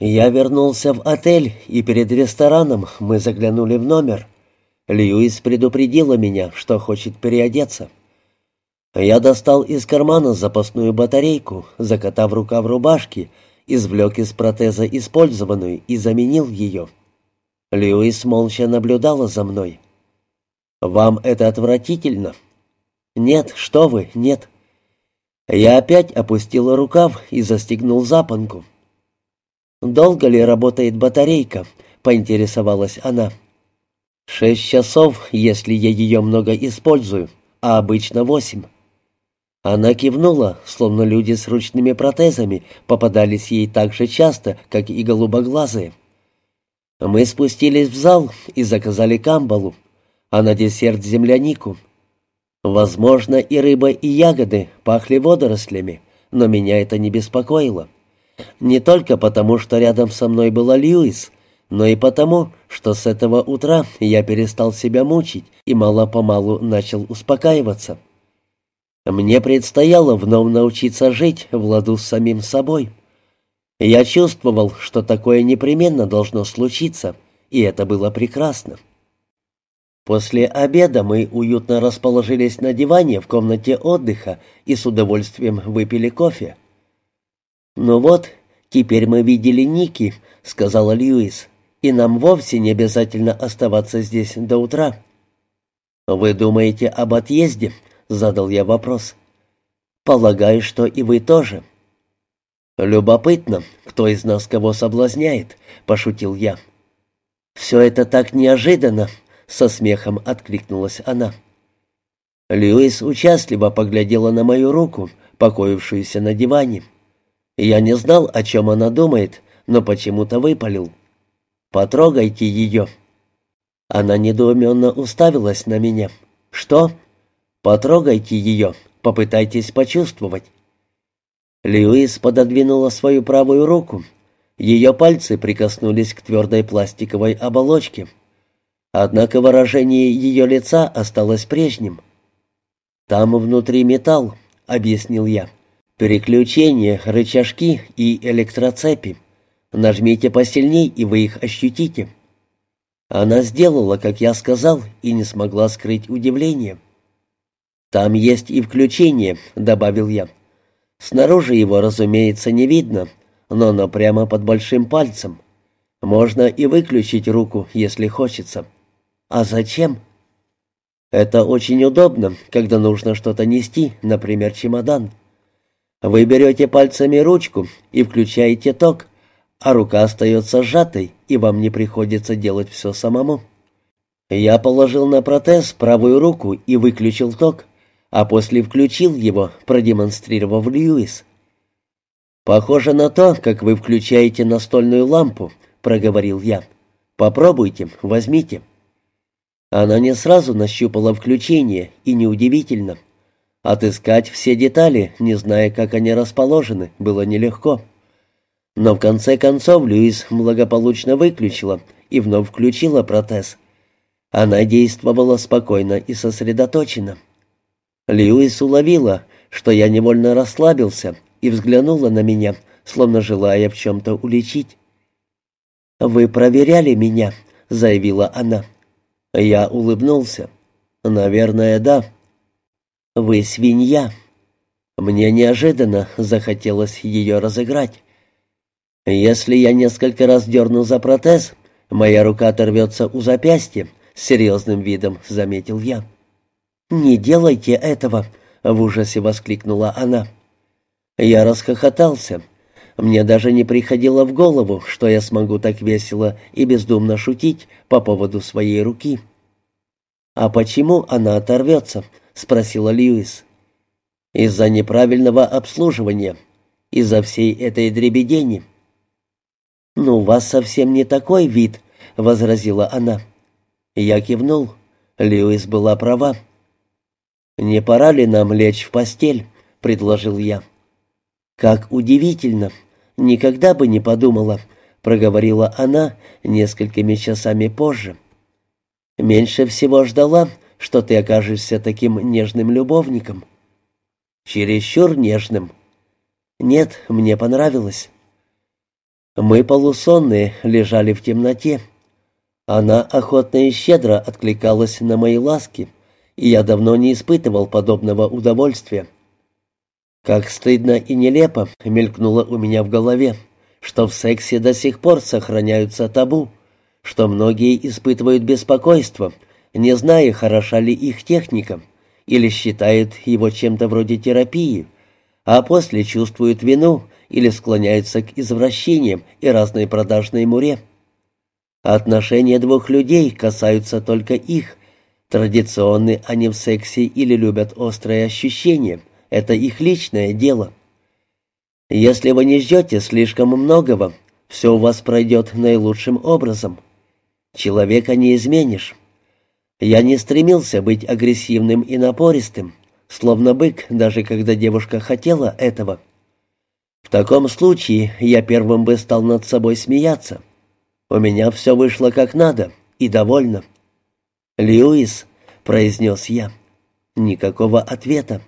Я вернулся в отель, и перед рестораном мы заглянули в номер. Льюис предупредила меня, что хочет переодеться. Я достал из кармана запасную батарейку, закатав рукав рубашки, извлек из протеза использованную и заменил ее. Льюис молча наблюдала за мной. «Вам это отвратительно?» «Нет, что вы, нет». Я опять опустил рукав и застегнул запонку. «Долго ли работает батарейка?» — поинтересовалась она. «Шесть часов, если я ее много использую, а обычно восемь». Она кивнула, словно люди с ручными протезами попадались ей так же часто, как и голубоглазые. Мы спустились в зал и заказали камбалу, а на десерт землянику. Возможно, и рыба, и ягоды пахли водорослями, но меня это не беспокоило. Не только потому, что рядом со мной была Льюис, но и потому, что с этого утра я перестал себя мучить и мало-помалу начал успокаиваться. Мне предстояло вновь научиться жить в ладу с самим собой. Я чувствовал, что такое непременно должно случиться, и это было прекрасно. После обеда мы уютно расположились на диване в комнате отдыха и с удовольствием выпили кофе. «Ну вот, теперь мы видели Ники», — сказала Льюис, «и нам вовсе не обязательно оставаться здесь до утра». «Вы думаете об отъезде?» Задал я вопрос. «Полагаю, что и вы тоже». «Любопытно, кто из нас кого соблазняет», — пошутил я. «Все это так неожиданно», — со смехом откликнулась она. Льюис участливо поглядела на мою руку, покоившуюся на диване. Я не знал, о чем она думает, но почему-то выпалил. «Потрогайте ее». Она недоуменно уставилась на меня. «Что?» Потрогайте ее, попытайтесь почувствовать». Льюис пододвинула свою правую руку. Ее пальцы прикоснулись к твердой пластиковой оболочке. Однако выражение ее лица осталось прежним. «Там внутри металл», — объяснил я. «Переключения, рычажки и электроцепи. Нажмите посильней, и вы их ощутите». Она сделала, как я сказал, и не смогла скрыть удивление. «Там есть и включение», — добавил я. «Снаружи его, разумеется, не видно, но оно прямо под большим пальцем. Можно и выключить руку, если хочется». «А зачем?» «Это очень удобно, когда нужно что-то нести, например, чемодан. Вы берете пальцами ручку и включаете ток, а рука остается сжатой, и вам не приходится делать все самому». Я положил на протез правую руку и выключил ток а после включил его, продемонстрировав Льюис. «Похоже на то, как вы включаете настольную лампу», — проговорил я. «Попробуйте, возьмите». Она не сразу нащупала включение, и неудивительно. Отыскать все детали, не зная, как они расположены, было нелегко. Но в конце концов Льюис благополучно выключила и вновь включила протез. Она действовала спокойно и сосредоточенно. Льюис уловила, что я невольно расслабился, и взглянула на меня, словно желая в чем-то уличить. «Вы проверяли меня», — заявила она. Я улыбнулся. «Наверное, да». «Вы свинья». Мне неожиданно захотелось ее разыграть. «Если я несколько раз дерну за протез, моя рука оторвется у запястья», — с серьезным видом заметил я. «Не делайте этого!» — в ужасе воскликнула она. Я расхохотался. Мне даже не приходило в голову, что я смогу так весело и бездумно шутить по поводу своей руки. «А почему она оторвется?» — спросила Льюис. «Из-за неправильного обслуживания, из-за всей этой дребедени». «Ну, у вас совсем не такой вид», — возразила она. Я кивнул. Льюис была права. «Не пора ли нам лечь в постель?» — предложил я. «Как удивительно! Никогда бы не подумала», — проговорила она несколькими часами позже. «Меньше всего ждала, что ты окажешься таким нежным любовником». «Чересчур нежным». «Нет, мне понравилось». Мы полусонные лежали в темноте. Она охотно и щедро откликалась на мои ласки, и я давно не испытывал подобного удовольствия. Как стыдно и нелепо мелькнуло у меня в голове, что в сексе до сих пор сохраняются табу, что многие испытывают беспокойство, не зная, хороша ли их техника, или считают его чем-то вроде терапии, а после чувствуют вину или склоняются к извращениям и разной продажной муре. Отношения двух людей касаются только их. Традиционны они в сексе или любят острые ощущения. Это их личное дело. Если вы не ждете слишком многого, все у вас пройдет наилучшим образом. Человека не изменишь. Я не стремился быть агрессивным и напористым, словно бык, даже когда девушка хотела этого. В таком случае я первым бы стал над собой смеяться. У меня все вышло как надо, и довольно. «Льюис», — произнес я. Никакого ответа.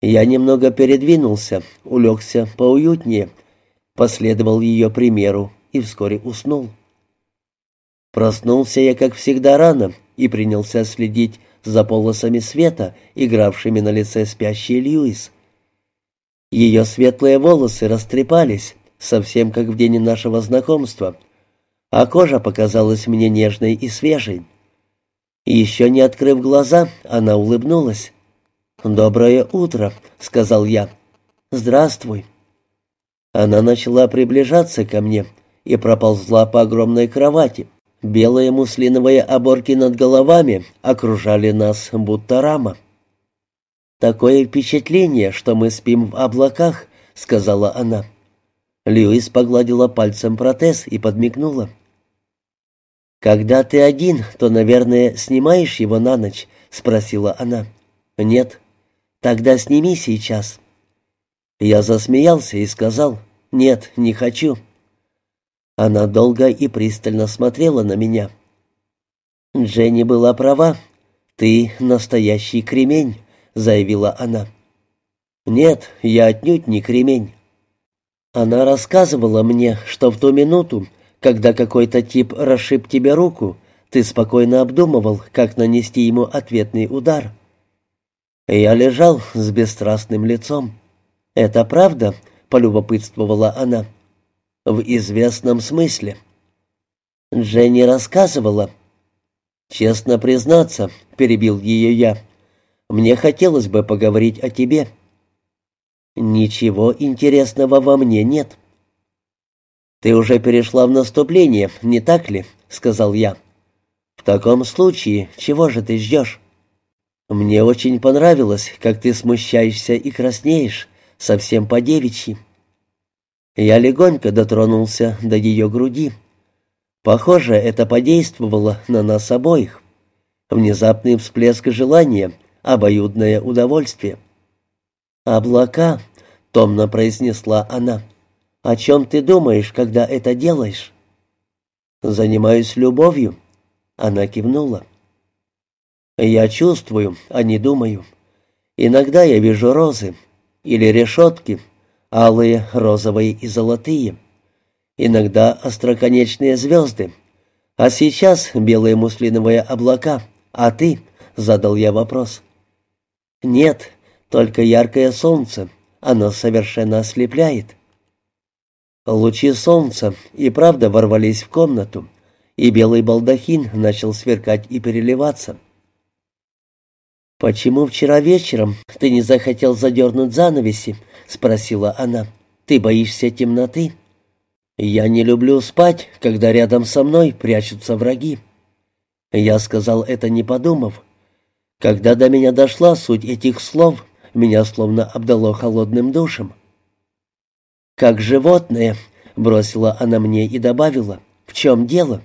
Я немного передвинулся, улегся поуютнее, последовал ее примеру и вскоре уснул. Проснулся я, как всегда, рано и принялся следить за полосами света, игравшими на лице спящей Льюис. Ее светлые волосы растрепались, совсем как в день нашего знакомства, а кожа показалась мне нежной и свежей. Еще не открыв глаза, она улыбнулась. «Доброе утро», — сказал я. «Здравствуй». Она начала приближаться ко мне и проползла по огромной кровати. Белые муслиновые оборки над головами окружали нас, будто рама. «Такое впечатление, что мы спим в облаках», — сказала она. Льюис погладила пальцем протез и подмигнула. «Когда ты один, то, наверное, снимаешь его на ночь?» — спросила она. «Нет». «Тогда сними сейчас». Я засмеялся и сказал, «Нет, не хочу». Она долго и пристально смотрела на меня. «Дженни была права. Ты настоящий кремень», — заявила она. «Нет, я отнюдь не кремень». Она рассказывала мне, что в ту минуту, когда какой-то тип расшиб тебе руку, ты спокойно обдумывал, как нанести ему ответный удар. Я лежал с бесстрастным лицом. «Это правда?» — полюбопытствовала она. «В известном смысле». Дженни рассказывала. «Честно признаться», — перебил ее я, — «мне хотелось бы поговорить о тебе». «Ничего интересного во мне нет». «Ты уже перешла в наступление, не так ли?» — сказал я. «В таком случае, чего же ты ждешь?» «Мне очень понравилось, как ты смущаешься и краснеешь, совсем по-девичьи». Я легонько дотронулся до ее груди. Похоже, это подействовало на нас обоих. Внезапный всплеск желания, обоюдное удовольствие. «Облака», — томно произнесла она, — «о чем ты думаешь, когда это делаешь?» «Занимаюсь любовью», — она кивнула. Я чувствую, а не думаю. Иногда я вижу розы или решетки, алые, розовые и золотые. Иногда остроконечные звезды. А сейчас белые муслиновые облака. А ты? — задал я вопрос. Нет, только яркое солнце. Оно совершенно ослепляет. Лучи солнца и правда ворвались в комнату, и белый балдахин начал сверкать и переливаться. «Почему вчера вечером ты не захотел задернуть занавеси?» — спросила она. «Ты боишься темноты?» «Я не люблю спать, когда рядом со мной прячутся враги». Я сказал это, не подумав. Когда до меня дошла суть этих слов, меня словно обдало холодным душем. «Как животное», — бросила она мне и добавила, — «в чем дело?»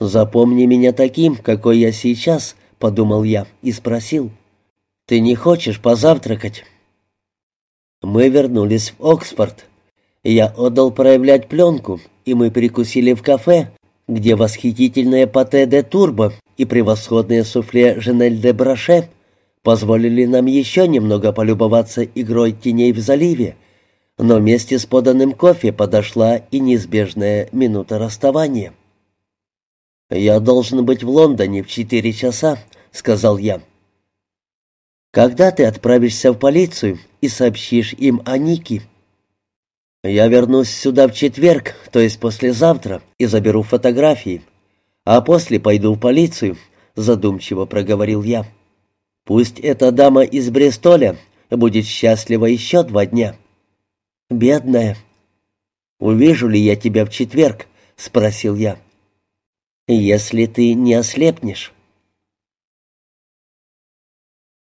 «Запомни меня таким, какой я сейчас», — подумал я и спросил. «Ты не хочешь позавтракать?» Мы вернулись в Оксфорд. Я отдал проявлять пленку, и мы перекусили в кафе, где восхитительное пате де турбо и превосходное суфле Женель де Браше позволили нам еще немного полюбоваться игрой теней в заливе, Но вместе с поданным кофе подошла и неизбежная минута расставания. «Я должен быть в Лондоне в четыре часа», — сказал я. «Когда ты отправишься в полицию и сообщишь им о Нике?» «Я вернусь сюда в четверг, то есть послезавтра, и заберу фотографии, а после пойду в полицию», — задумчиво проговорил я. «Пусть эта дама из Брестоля будет счастлива еще два дня». «Бедная». «Увижу ли я тебя в четверг?» — спросил я. «Если ты не ослепнешь».